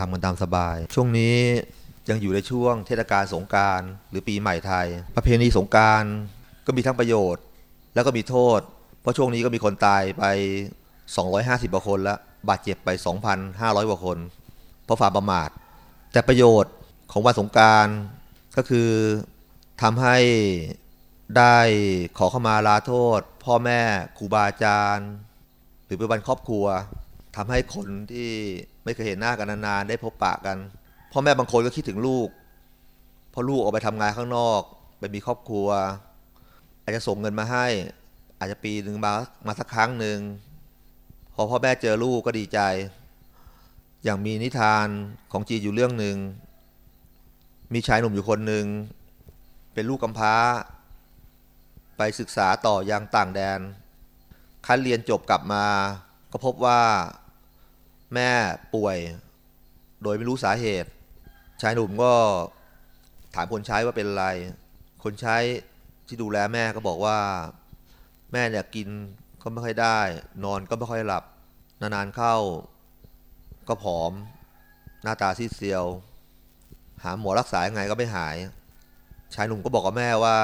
ทำกันตามสบาย ช่วงนี้ยังอยู่ในช่วงเทศกาลสงการหรือปีใหม่ไทย ประเพณีสงการก็มีทั้งประโยชน์ แล้วก็มีโทษ เพราะช่วงนี้ก็มีคนตายไป 250กว่าคนแล้วบาดเจ็บไป 2,500กว่าคน เพราะฝ่าประมาท แต่ประโยชน์ของวันสงการก็คือทำให้ได้ขอเข้ามาลาโทษ พ่อแม่ครูบาอาจารย์ หรือเป็นวันครอบครัวทำให้คนที่ ไม่เคยเห็นหน้ากันนานๆได้พบปะกันพ่อแม่บางคนก็คิดถึงลูกพราะลูกออกไปทำงานข้างนอกไปมีครอบครัว อาจจะส่งเงินมาให้ อาจจะปีหนึ่งมามาสักครั้งหนึ่งพอพ่อแม่เจอลูกก็ดีใจ อย่างมีนิทานของจีอยู่เรื่องหนึ่งมีชายหนุ่มอยู่คนหนึ่งเป็นลูกกำพร้า ไปศึกษาต่อยังต่างแดน คันเรียนจบกลับมา ก็พบว่า แม่ป่วย โดยไม่รู้สาเหตุ ชายหนุ่มก็ถามคนใช้ว่าเป็นอะไร คนใช้ที่ดูแลแม่ก็บอกว่า แม่เนี่ยกินก็ไม่ค่อยได้ นอนก็ไม่ค่อยหลับ นานๆเข้า ก็ผอม หน้าตาซีดเซียว หาหมอรักษายังไงก็ไม่หาย ชายหนุ่มก็บอกกับแม่ว่า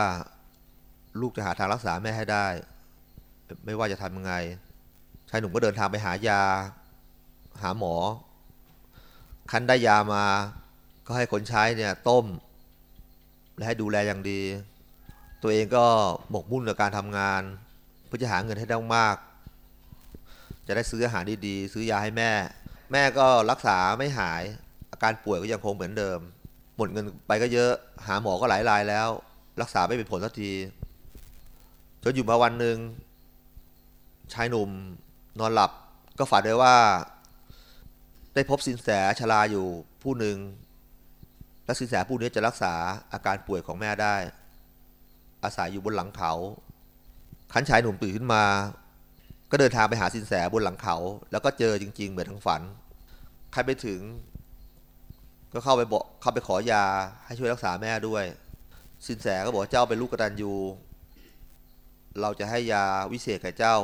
ลูกจะหาทางรักษาแม่ให้ได้ ไม่ว่าจะทำยังไง ชายหนุ่มก็เดินทางไปหายา หาหมอ คันได้ยามา ก็ให้คนใช้เนี่ยต้ม และให้ดูแลอย่างดี ตัวเองก็หมกมุ่นกับการทำงาน เพื่อจะหาเงินให้ได้มาก จะได้ซื้ออาหารดีๆซื้อยาให้แม่ แม่ก็รักษาไม่หาย อาการป่วยก็ยังคงเหมือนเดิม หมดเงินไปก็เยอะ หาหมอก็หลายรายแล้ว รักษาไม่เป็นผลสักทีจนอยู่มาวันหนึ่งชายหนุ่มนอนหลับก็ฝันได้ว่า ได้พบสินแสชราอยู่ผู้หนึ่ง และสินแสผู้นี้จะรักษาอาการป่วยของแม่ได้ อาศัยอยู่บนหลังเขา ขันชายหนุ่มตื่นขึ้นมา ก็เดินทางไปหาสินแสบนหลังเขา แล้วก็เจอจริง ๆ เหมือนทั้งฝัน ใครไปถึง ก็เข้าไปบอกเข้าไปขอยาให้ช่วยรักษาแม่ด้วย สินแสก็บอกเจ้าเป็นลูกกตัญญูเราจะให้ยาวิเศษแก่เจ้า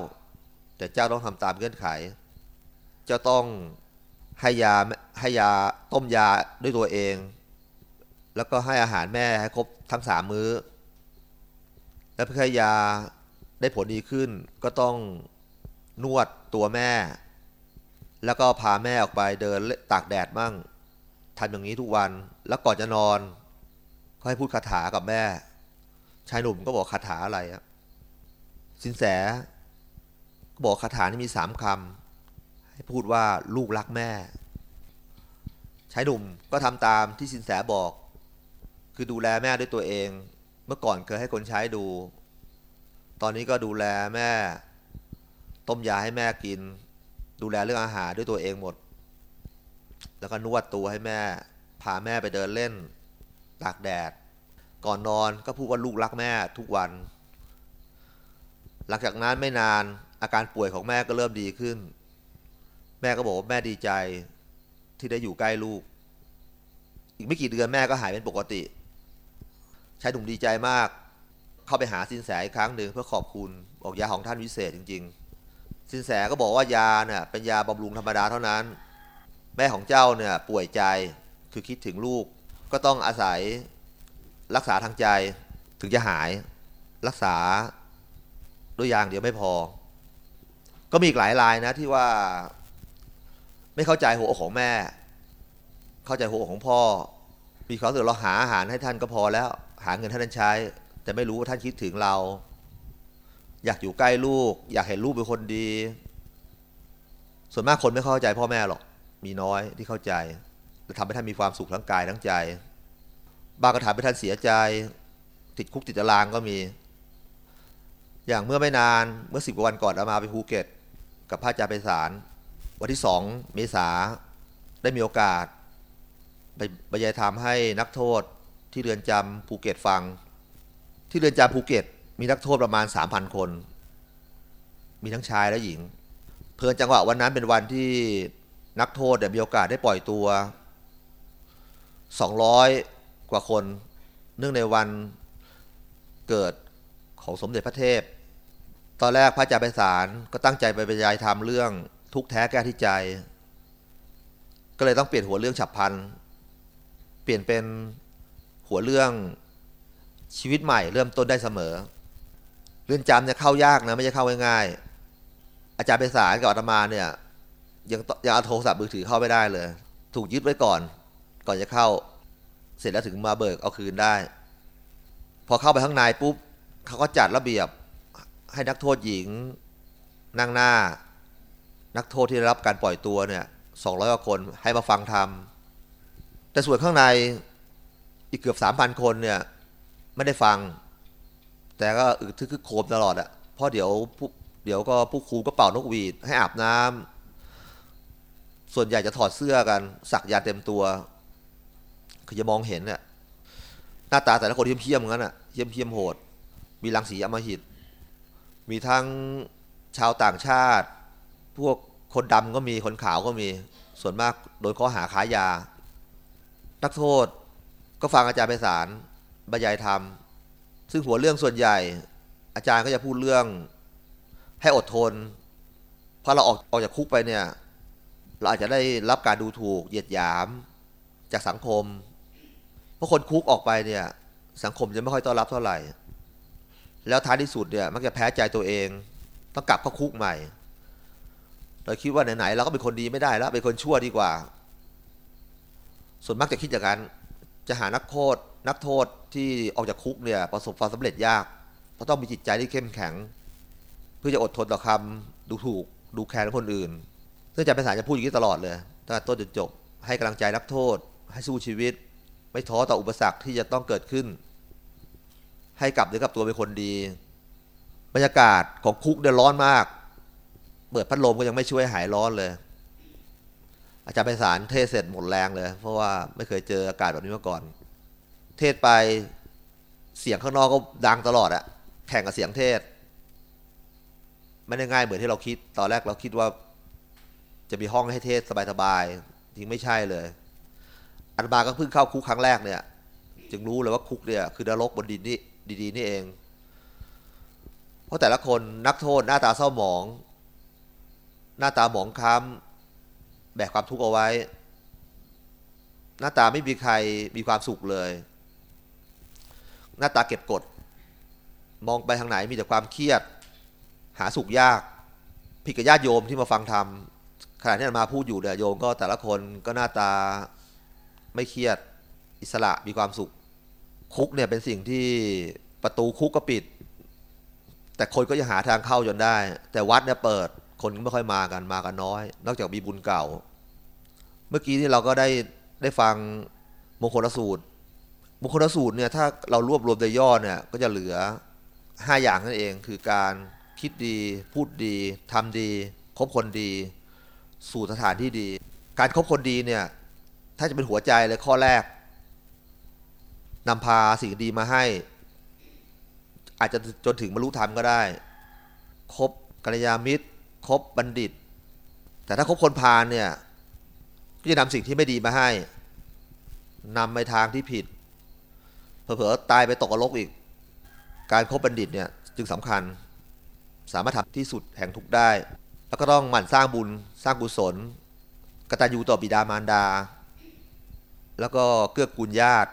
แต่เจ้าต้องทำตามเงื่อนไข เจ้าต้อง ให้ยาให้ยาต้มยาด้วยตัวเอง แล้วก็ให้อาหารแม่ให้ครบทั้งสามมื้อ และเพื่อให้ยาได้ผลดีขึ้น ก็ต้องนวดตัวแม่ แล้วก็พาแม่ออกไปเดินตากแดดมั่งทำอย่างนี้ทุกวันแล้วก่อนจะนอน ก็ให้พูดคาถากับแม่ ชายหนุ่มก็บอกคาถาอะไรอะสินแสก็บอกคาถานี่มีสามคำ ให้พูดว่าลูกรักแม่ชายหนุ่มก็ทำตามที่สินแสบอก คือดูแลแม่ด้วยตัวเอง เมื่อก่อนเคยให้คนใช้ดู ตอนนี้ก็ดูแลแม่ ต้มยาให้แม่กิน ดูแลเรื่องอาหารด้วยตัวเองหมด แล้วก็นวดตัวให้แม่ พาแม่ไปเดินเล่น ตากแดด ก่อนนอนก็พูดว่าลูกรักแม่ทุกวัน หลังจากนั้นไม่นานอาการป่วยของแม่ก็เริ่มดีขึ้น แม่ก็บอกว่าแม่ดีใจที่ได้อยู่ใกล้ลูก อีกไม่กี่เดือนแม่ก็หายเป็นปกติชายหนุ่มดีใจมาก เข้าไปหาสินแสอีกครั้งหนึ่งเพื่อขอบคุณบอกยาของท่านวิเศษจริง ๆ สินแสก็บอกว่ายาเนี่ยเป็นยาบำรุงธรรมดาเท่านั้น แม่ของเจ้าเนี่ยป่วยใจคือคิดถึงลูก ก็ต้องอาศัยรักษาทางใจถึงจะหายรักษาด้วยยางเดียวไม่พอ ก็มีอีกหลายรายนะที่ว่า ไม่เข้าใจหัวอกของแม่ เข้าใจหัวอกของพ่อ มีความรู้สึกเราหาอาหารให้ท่านก็พอแล้ว หาเงินให้ท่านใช้ แต่ไม่รู้ว่าท่านคิดถึงเรา อยากอยู่ใกล้ลูก อยากเห็นลูกเป็นคนดี ส่วนมากคนไม่เข้าใจพ่อแม่หรอก มีน้อยที่เข้าใจแต่ทำให้ท่านมีความสุขทั้งกายทั้งใจ บางกระถามให้ท่านเสียใจ ติดคุกติดตารางก็มี อย่างเมื่อไม่นานเมื่อสิบกว่าวันก่อนอามาไปภูเก็ต กับพระอาจารย์ไพศาล วันที่สองเมษาได้มีโอกาส ไปบรรยายธรรมให้นักโทษที่เรือนจำภูเก็ตฟัง ที่เรือนจำภูเก็ต มีนักโทษประมาณสามพันคน มีทั้งชายและหญิง เพลินจังหวะวันนั้นเป็นวันที่นักโทษมีโอกาสได้ปล่อยตัว 200 กว่าคน เนื่องในวันเกิดของสมเด็จพระเทพ ตอนแรกพระอาจารย์ไพศาลก็ตั้งใจไปบรรยายธรรมเรื่อง ทุกแท้แก้ที่ใจ ก็เลยต้องเปลี่ยนหัวเรื่องฉับพลัน เปลี่ยนเป็นหัวเรื่องชีวิตใหม่เริ่มต้นได้เสมอ เรื่องจำเนี่ยเข้ายากนะไม่ใช่เข้าง่ายๆอาจารย์ไปสารกับอาตมาเนี่ยยังยังเอาโทรศัพท์มือถือเข้าไม่ได้เลย ถูกยึดไว้ก่อน ก่อนจะเข้า เสร็จแล้วถึงมาเบิกเอาคืนได้ พอเข้าไปข้างในปุ๊บเขาก็จัดระเบียบให้นักโทษหญิงนั่งหน้า นักโทษที่ได้รับการปล่อยตัวเนี่ยสองร้อยกว่าคนให้มาฟังธรรมแต่ส่วนข้างในอีกเกือบสามพันคนเนี่ยไม่ได้ฟัง แต่ก็อึกทึกคึกโคมตลอดอะเพราะเดี๋ยวผู้เดี๋ยวก็ผู้ครูก็เป่านกหวีดให้อาบน้ำส่วนใหญ่จะถอดเสื้อกัน สักยาเต็มตัว คือจะมองเห็นเนี่ยหน้าตาแต่ละคนเพี้ยมๆงั้นอะเพี้ยมเพียมโหด มีรังสีอมหิต มีทั้งชาวต่างชาติ พวกคนดำก็มีคนขาวก็มีส่วนมากโดนข้อหาค้ายา นักโทษก็ฟังอาจารย์ไปสารบรรยายธรรม ซึ่งหัวเรื่องส่วนใหญ่ อาจารย์ก็จะพูดเรื่องให้อดทนพอเราออกออกจากคุกไปเนี่ย เราอาจจะได้รับการดูถูกเหยียดหยามจากสังคม เพราะคนคุกออกไปเนี่ย สังคมจะไม่ค่อยต้อนรับเท่าไหร่ แล้วท้ายที่สุดเนี่ยมักจะแพ้ใจตัวเอง ต้องกลับเข้าคุกใหม่ เราคิดว่าไหนๆเราก็เป็นคนดีไม่ได้แล้วเป็นคนชั่วดีกว่า ส่วนมากจะคิดอย่างนั้นจะหานักโทษนักโทษที่ออกจากคุกเนี่ยประสบความสำเร็จยาก เพราะต้องมีจิตใจที่เข้มแข็ง เพื่อจะอดทนต่อคำดูถูกดูแคลนคนอื่นซึ่งอาจารย์เป็นสารจะพูดอย่างนี้ตลอดเลยตั้งแต่ต้นจนจบให้กำลังใจนักโทษ ให้สู้ชีวิต ไม่ท้อต่ออุปสรรคที่จะต้องเกิดขึ้น ให้กลับเนื้อกลับตัวเป็นคนดี บรรยากาศของคุกเนี่ยร้อนมาก เปิดพัดลมก็ยังไม่ช่วยหายร้อนเลย อาจารย์ไพศาลเทศเสร็จหมดแรงเลย เพราะว่าไม่เคยเจออากาศแบบนี้มาก่อน เทศไปเสียงข้างนอกก็ดังตลอดอะแข่งกับเสียงเทศไม่ได้ง่ายเหมือนที่เราคิด ตอนแรกเราคิดว่า จะมีห้องให้เทศสบายๆจริงไม่ใช่เลย อันบาก็เพิ่งเข้าคุกครั้งแรกเนี่ย จึงรู้เลยว่าคุกเนี่ยคือนรกบนดินนี่ดีๆนี่เอง เพราะแต่ละคนนักโทษหน้าตาเศร้าหมอง น้าตาหมองคล้ำแบกความทุกข์เอาไว้ หน้าตาไม่มีใครมีความสุขเลย หน้าตาเก็บกด มองไปทางไหนมีแต่ความเครียด หาสุขยากผิดกับญาติโยมที่มาฟังธรรมขณะที่มาพูดอยู่เนี่ยโยมก็แต่ละคนก็หน้าตาไม่เครียดอิสระมีความสุข คุกเนี่ยเป็นสิ่งที่ประตูคุกก็ปิด แต่คนก็ยังหาทางเข้าจนได้ แต่วัดเนี่ยเปิด คนก็ไม่ค่อยมากันมากันน้อย นอกจากมีบุญเก่า เมื่อกี้ที่เราก็ได้ได้ฟังมงคลสูตรมงคลสูตรเนี่ยถ้าเรารวบรวมโดยย่อเนี่ยก็จะเหลือห้าอย่างนั่นเองคือการคิดดีพูดดีทำดี คบคนดี สู่สถานที่ดี การครบคนดีเนี่ยถ้าจะเป็นหัวใจเลยข้อแรกนำพาสิ่งดีมาให้ อาจจะจนถึงบรรลุธรรมก็ได้ คบกัลยาณมิตร คบบัณฑิต แต่ถ้าคบคนพาลเนี่ยก็จะนำสิ่งที่ไม่ดีมาให้นำไปทางที่ผิดเผลอๆตายไปตกนรกอีก การคบบัณฑิตเนี่ยจึงสำคัญ สามารถทำที่สุดแห่งทุกได้ แล้วก็ต้องหมั่นสร้างบุญสร้างกุศลกตัญญูต่อบิดามารดา แล้วก็เกื้อกูลญาติ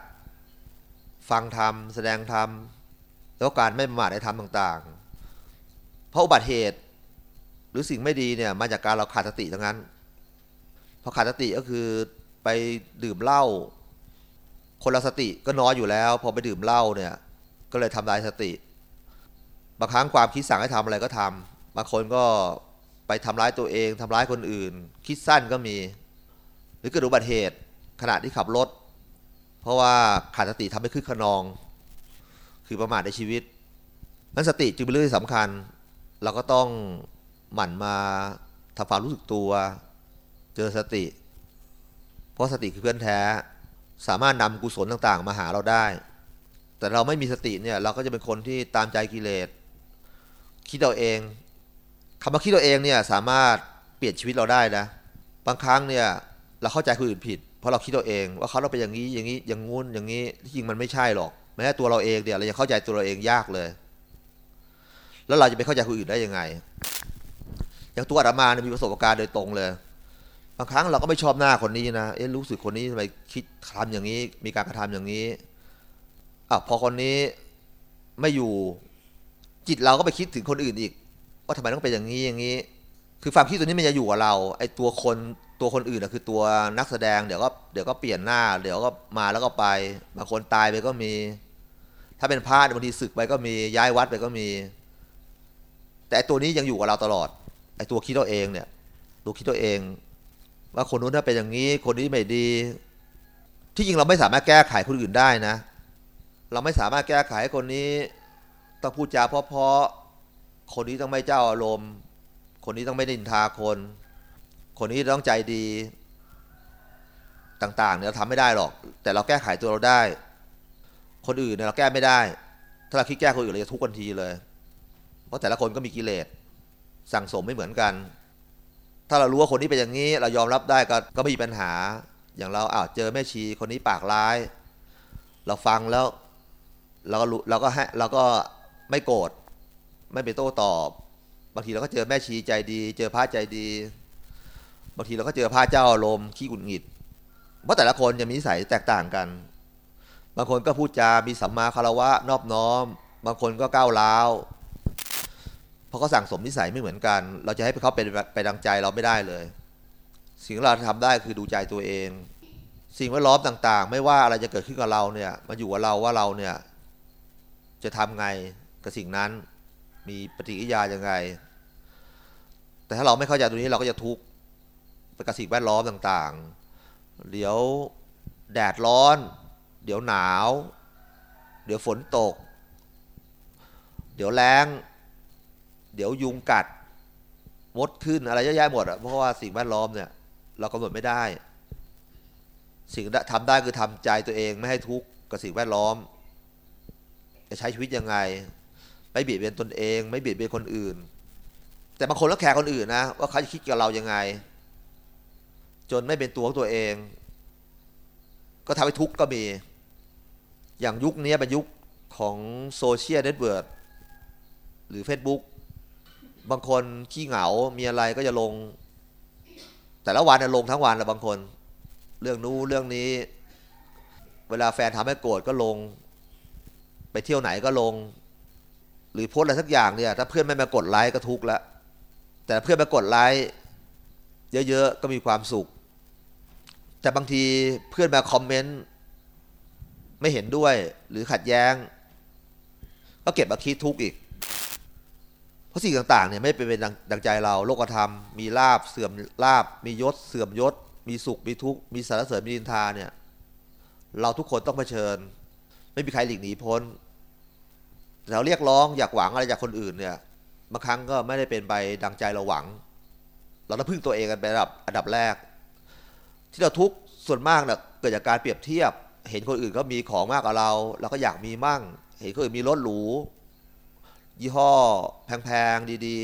ฟังธรรม แสดงธรรม แล้วการไม่ประมาทในธรรมต่างๆ เพราะอุบัติเหตุ หรือสิ่งไม่ดีเนี่ยมาจากการเราขาดสติทั้งนั้นพอขาดสติก็คือไปดื่มเหล้าคนเราสติก็น้อยอยู่แล้ว พอไปดื่มเหล้าเนี่ย ก็เลยทำลายสติบางครั้งความคิดสั่งให้ทำอะไรก็ทำบางคนก็ไปทำร้ายตัวเองทำร้ายคนอื่น คิดสั้นก็มี หรือเกิดอุบัติเหตุขณะที่ขับรถ เพราะว่าขาดสติทำให้ขึ้นขนอง คือประมาทในชีวิตนั้นสติจึงเป็นเรื่องที่สำคัญ เราก็ต้อง หมั่นมาทำความรู้สึกตัวเจอสติ เพราะสติคือเพื่อนแท้ สามารถนำกุศลต่างๆ มาหาเราได้ แต่เราไม่มีสติเนี่ยเราก็จะเป็นคนที่ตามใจกิเลสคิดเราเองคำว่าคิดเราเองเนี่ยสามารถเปลี่ยนชีวิตเราได้นะบางครั้งเนี่ยเราเข้าใจคนอื่นผิด เพราะเราคิดเราเอง ว่าเขาเราเป็นอย่างนี้อย่างนี้อย่างงู้นอย่างนี้ที่จริงมันไม่ใช่หรอกแม้ตัวเราเองเนี่ยเรายังเข้าใจตัวเราเองยากเลย แล้วเราจะไปเข้าใจคนอื่นได้ยังไง อย่างตัวอาตมาเนี่ยมีประสบการณ์โดยตรงเลย บางครั้งเราก็ไม่ชอบหน้าคนนี้นะเอ๊ะรู้สึกคนนี้ทำไมคิดทำอย่างนี้ มีการกระทำอย่างนี้อะพอคนนี้ไม่อยู่จิตเราก็ไปคิดถึงคนอื่นอีก ว่าทำไมต้องเป็นอย่างนี้อย่างนี้ คือความคิดตัวนี้มันจะอยู่กับเราไอ้ตัวคนตัวคนอื่นอะคือตัวนักแสดงเดี๋ยวก็เดี๋ยวก็เปลี่ยนหน้า เดี๋ยวก็มาแล้วก็ไปบางคนตายไปก็มี ถ้าเป็นพระบางทีศึกไปก็มีย้ายวัดไปก็มี แต่ตัวนี้ยังอยู่กับเราตลอด ไอ้ตัวคิดตัวเองเนี่ย ตัวคิดตัวเอง ว่าคนนู้นถ้าเป็นอย่างนี้ คนนี้ไม่ดี ที่จริงเราไม่สามารถแก้ไขคนอื่นได้นะ เราไม่สามารถแก้ไขคนนี้ต้องพูดจาเพราะๆคนนี้ต้องไม่เจ้าอารมณ์ คนนี้ต้องไม่ดินทาคน คนนี้ต้องใจดี ต่างๆเนี่ยเราทำไม่ได้หรอก แต่เราแก้ไขตัวเราได้ คนอื่นเนี่ยเราแก้ไม่ได้ ถ้าเราคิดแก้คนอื่นเราจะทุกข์ทันทีเลย เพราะแต่ละคนก็มีกิเลส สั่งสมไม่เหมือนกัน ถ้าเรารู้ว่าคนนี้เป็นอย่างนี้ เรายอมรับได้ก็ก็ไม่มีปัญหา อย่างเราอ้าวเจอแม่ชีคนนี้ปากร้าย เราฟังแล้ว เราก็รู้เราก็ให้เราก็ไม่โกรธไม่ไปโต้ตอบ บางทีเราก็เจอแม่ชีใจดี เจอพระใจดี บางทีเราก็เจอพระเจ้าอารมณ์ขี้กุนหงิดเพราะแต่ละคนจะมีนิสัยแตกต่างกัน บางคนก็พูดจา มีสัมมาคารวะนอบน้อม บางคนก็ก้าวร้าว เพราะเขาสั่งสมนิสัยไม่เหมือนกัน เราจะให้เขาเป็นไปดังใจเราไม่ได้เลย สิ่งที่เราทำได้คือดูใจตัวเอง สิ่งแวดล้อมต่างๆ ไม่ว่าอะไรจะเกิดขึ้นกับเราเนี่ยมาอยู่กับเราว่าเราเนี่ยจะทำไงกับสิ่งนั้น มีปฏิกิริยายังไง แต่ถ้าเราไม่เข้าใจตรงนี้เราก็จะทุกข์ไปกับสิ่งแวดล้อมต่างๆ เดี๋ยวแดดร้อน เดี๋ยวหนาว เดี๋ยวฝนตก เดี๋ยวแรง เดี๋ยวยุงกัดมดขึ้นอะไรเยอะแยะหมดอะเพราะว่าสิ่งแวดล้อมเนี่ยเรากำหนดไม่ได้ สิ่งที่ทำได้คือทำใจตัวเองไม่ให้ทุกข์กับสิ่งแวดล้อม จะใช้ชีวิตยังไง ไม่เบียดเบียนตนเอง ไม่เบียดเบียนคนอื่น แต่บางคนก็แคร์คนอื่นนะว่าเขาจะคิดกับเรายังไง จนไม่เป็นตัวของตัวเอง ก็ทำให้ทุกข์ก็มี อย่างยุคนี้เป็นยุคของ social network หรือ Facebook บางคนขี้เหงา มีอะไรก็จะลง แต่ละวันลงทั้งวันละบางคน เรื่องนู้เรื่องนี้ เวลาแฟนทำให้โกรธก็ลง ไปเที่ยวไหนก็ลง หรือโพสอะไรสักอย่างเนี่ย ถ้าเพื่อนไม่มากดไลค์ก็ทุกข์ละ แต่เพื่อนมากดไลค์เยอะๆก็มีความสุข แต่บางทีเพื่อนมาคอมเมนต์ไม่เห็นด้วยหรือขัดแย้ง ก็เก็บมาคิดทุกข์อีก เพราะสิ่งต่างๆเนี่ยไม่เป็นดังใจเราโลกธรรม มีลาบเสื่อมลาบ มียศ เสื่อมยศ มีสุขมีทุกข์มีสารเสริญมีดินทาเนี่ย เราทุกคนต้องเผชิญ ไม่มีใครหลีกหนีพ้นเราเรียกร้องอยากหวังอะไรจากคนอื่นเนี่ยบางครั้งก็ไม่ได้เป็นไปดังใจเราหวัง เราต้องพึ่งตัวเองกันเป็นอันดับอันดับแรก ที่เราทุกข์ส่วนมากเนี่ยเกิดจากการเปรียบเทียบ เห็นคนอื่นเขามีของมากกว่าเราเราก็อยากมีมั่ง เห็นคนอื่นมีรถหรู ยี่ห้อแพงๆดี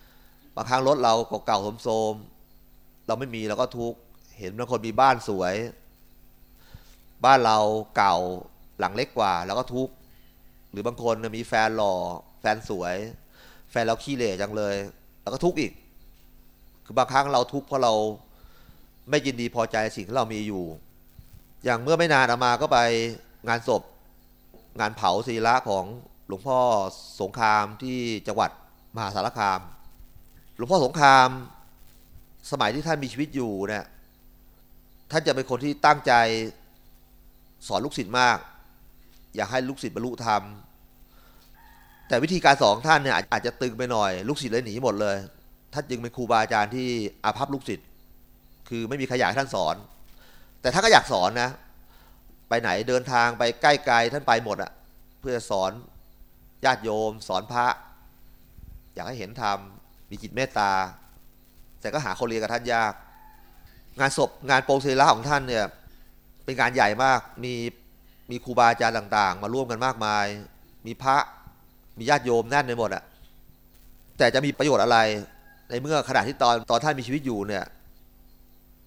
ๆบางครั้งรถเราเก่าๆโสมๆเราไม่มีเราก็ทุกข์เห็นบางคนมีบ้านสวย บ้านเราเก่าหลังเล็กกว่าเราก็ทุกข์หรือบางคนมีแฟนหล่อแฟนสวย แฟนเราขี้เหร่จังเลยเราก็ทุกข์อีก คือบางครั้งเราทุกข์เพราะเราไม่ยินดีพอใจสิ่งที่เรามีอยู่ อย่างเมื่อไม่นานอามาก็ไปงานศพ งานเผาศีละของ หลวงพ่อสงครามที่จังหวัดมหาสารคาม หลวงพ่อสงคราม สมัยที่ท่านมีชีวิตอยู่เนี่ยท่านจะเป็นคนที่ตั้งใจสอนลูกศิษย์มาก อยากให้ลูกศิษย์บรรลุธรรม แต่วิธีการสอนท่านเนี่ยอาจจะตึงไปหน่อย ลูกศิษย์เลยหนีหมดเลย ท่านจึงเป็นครูบาอาจารย์ที่อาภัพลูกศิษย์คือไม่มีใครอยากให้ท่านสอน แต่ท่านก็อยากสอนนะ ไปไหนเดินทางไปใกล้ไกลท่านไปหมดอะเพื่อสอน ญาติโยม สอนพระ อยากให้เห็นธรรม มีจิตเมตตา แต่ก็หาคนเรียนกับท่านยาก งานศพงานโปรงศิลาของท่านเนี่ย เป็นงานใหญ่มากมีมีครูบาอาจารย์ต่าง ๆ มาร่วมกันมากมาย มีพระมีญาติโยมแน่นในหมดอะแต่จะมีประโยชน์อะไร ในเมื่อขณะที่ตอนตอนท่านมีชีวิตอยู่เนี่ย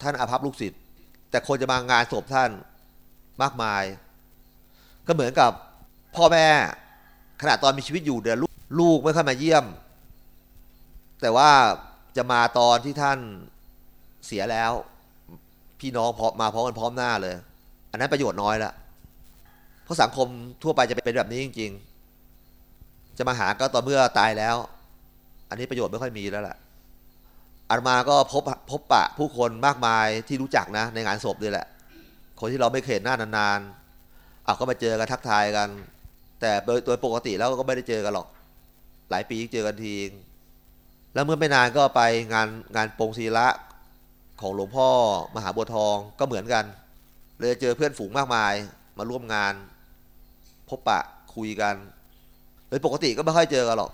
ท่านอาภัพลูกศิษย์แต่คนจะมางานศพท่านมากมาย ก็เหมือนกับพ่อแม่ ขณะตอนมีชีวิตอยู่เดี๋ยวลูกไม่ค่อยมาเยี่ยม แต่ว่าจะมาตอนที่ท่านเสียแล้ว พี่น้องพอมาพร้อมกันพร้อมหน้าเลย อันนั้นประโยชน์น้อยละเพราะสังคมทั่วไปจะเป็นแบบนี้จริง ๆ จะมาหาก็ต่อเมื่อตายแล้ว อันนี้ประโยชน์ไม่ค่อยมีแล้วล่ะอาตมาก็พบพบปะผู้คนมากมายที่รู้จักนะ ในงานศพนี่แหละ คนที่เราไม่เคยเห็นหน้านานๆเอาก็มาเจอกันทักทายกัน แต่โดยปกติแล้วก็ไม่ได้เจอกันหรอก หลายปีเจอกันที แล้วเมื่อไม่นานก็ไปงานงานปงศีละของหลวงพ่อมหาบัวทองก็เหมือนกัน เลยเจอเพื่อนฝูงมากมายมาร่วมงาน พบปะคุยกัน โดยปกติก็ไม่ค่อยเจอกันหรอก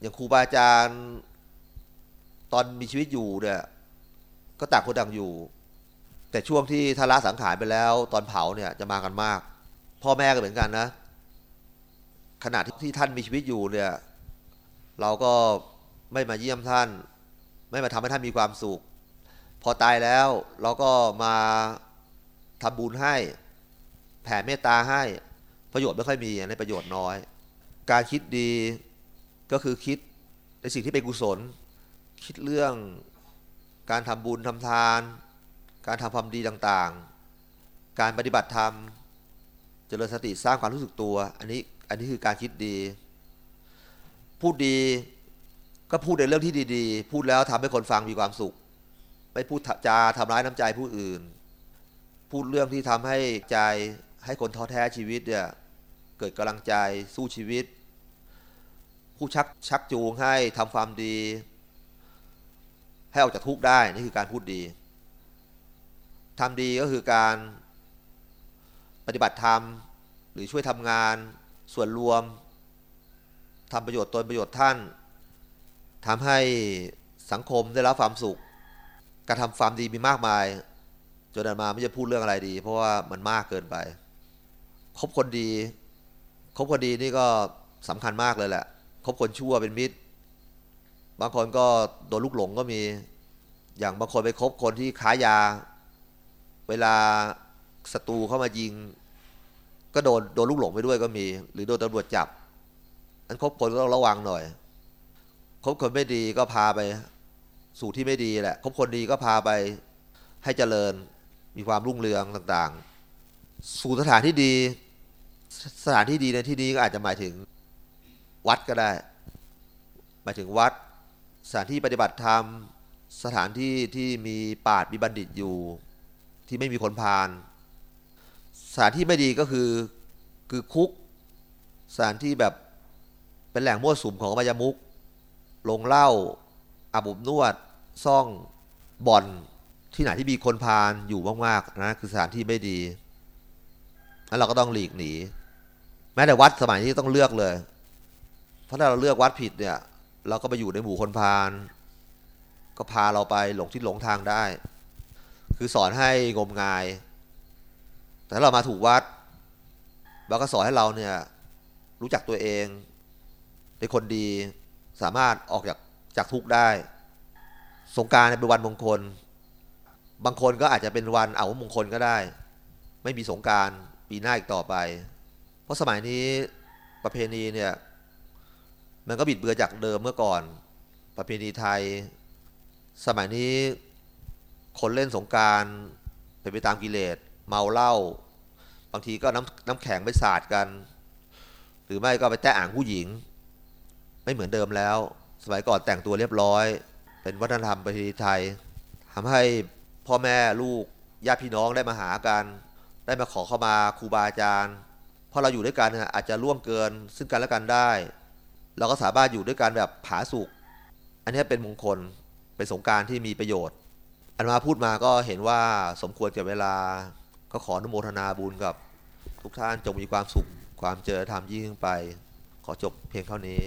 อย่างครูบาอาจารย์ตอนมีชีวิตอยู่เนี่ยก็ต่างคนต่างอยู่ แต่ช่วงที่ทาระสังขารไปแล้ว ตอนเผาเนี่ยจะมากันมาก พ่อแม่ก็เหมือนกันนะ ขณะที่ท่านมีชีวิตอยู่เนี่ย เราก็ไม่มาเยี่ยมท่าน ไม่มาทำให้ท่านมีความสุข พอตายแล้วเราก็มาทำบุญให้ แผ่เมตตาให้ประโยชน์ไม่ค่อยมีในประโยชน์น้อย การคิดดีก็คือคิดในสิ่งที่เป็นกุศล คิดเรื่องการทำบุญทำทาน การทำความดีต่างๆ การปฏิบัติธรรม เจริญสติสร้างความรู้สึกตัว อันนี้อันนี้คือการคิดดี พูดดีก็พูดในเรื่องที่ดีๆ พูดแล้วทำให้คนฟังมีความสุข ไม่พูดจาทำร้ายน้ำใจผู้อื่น พูดเรื่องที่ทำให้ใจให้คนท้อแท้ชีวิตเนี่ยเกิดกำลังใจสู้ชีวิต ผู้ชักชักจูงให้ทำความดี ให้ออกจากทุกข์ได้นี่คือการพูดดีทำดีก็คือการ ฏิบัติธรรม หรือช่วยทำงาน ส่วนรวมทำประโยชน์ตนประโยชน์ท่านทำให้สังคมได้รับความสุข การทำความดีมีมากมาย จนมาไม่จะพูดเรื่องอะไรดี เพราะว่ามันมากเกินไป คบคนดี คบคนดีนี่ก็สำคัญมากเลยแหละ คบคนชั่วเป็นมิตร บางคนก็โดนลูกหลงก็มี อย่างบางคนไปคบคนที่ค้ายา เวลาศัตรูเข้ามายิง ก็โดนโดนลูกหลงไปด้วยก็มี หรือโดนตำรวจจับอันคบคนก็ต้องระวังหน่อยคบคนไม่ดีก็พาไป สู่ที่ไม่ดีแหละคบคนดีก็พาไปให้เจริญ มีความรุ่งเรืองต่างๆ สู่สถานที่ดี สถานที่ดีในที่นี้ก็อาจจะหมายถึงวัดก็ได้ หมายถึงวัด สถานที่ปฏิบัติธรรม สถานที่ที่มีปาดมีบัณฑิตอยู่ ที่ไม่มีคนพาล ถานที่ไม่ดีก็คือคือคุกสถานที่แบบเป็นแหล่งมั่วสุมของมายามุกลงเหล้าอาบุบนวดซ่องบ่อนที่ไหนที่มีคนพาลอยู่มากๆนะคือสถานที่ไม่ดีแล้วเราก็ต้องหลีกหนี แม้แต่วัดสมัยนี้ต้องเลือกเลย เพราะถ้าเราเลือกวัดผิดเนี่ย เราก็ไปอยู่ในหมู่คนพาลก็พาเราไปหลงที่หลงทางได้ คือสอนให้งมงาย แต่ถ้าเรามาถูกวัดเราก็สอนให้เราเนี่ยรู้จักตัวเองเป็นคนดีสามารถออกจากจากทุกข์ได้ สงการเป็นวันมงคล บางคนก็อาจจะเป็นวันเอามงคลก็ได้ ไม่มีสงการปีหน้าอีกต่อไป เพราะสมัยนี้ประเพณีเนี่ยมันก็บิดเบือนจากเดิมเมื่อก่อน ประเพณีไทย สมัยนี้คนเล่นสงการเป็นไปตามกิเลส เมาเหล้าบางทีก็น้ำน้ำแข็งไปสาดกัน หรือไม่ก็ไปแตะอ่างผู้หญิง ไม่เหมือนเดิมแล้ว สมัยก่อนแต่งตัวเรียบร้อย เป็นวัฒนธรรมประเพณีไทยทำให้พ่อแม่ลูกญาติพี่น้องได้มาหากัน ได้มาขอเข้ามาครูบาอาจารย์พอเราอยู่ด้วยกันอาจจะล่วงเกินซึ่งกันและกันได้ เราก็สามารถอยู่ด้วยกันแบบผาสุกอันนี้เป็นมงคลเป็นสงการที่มีประโยชน์ อันมาพูดมาก็เห็นว่าสมควรกับเวลา ก็ขออนุโมทนาบุญกับ ทุกท่านจงมีความสุขความเจริญธรรมยิ่งขึ้นไป ขอจบเพียงเท่านี้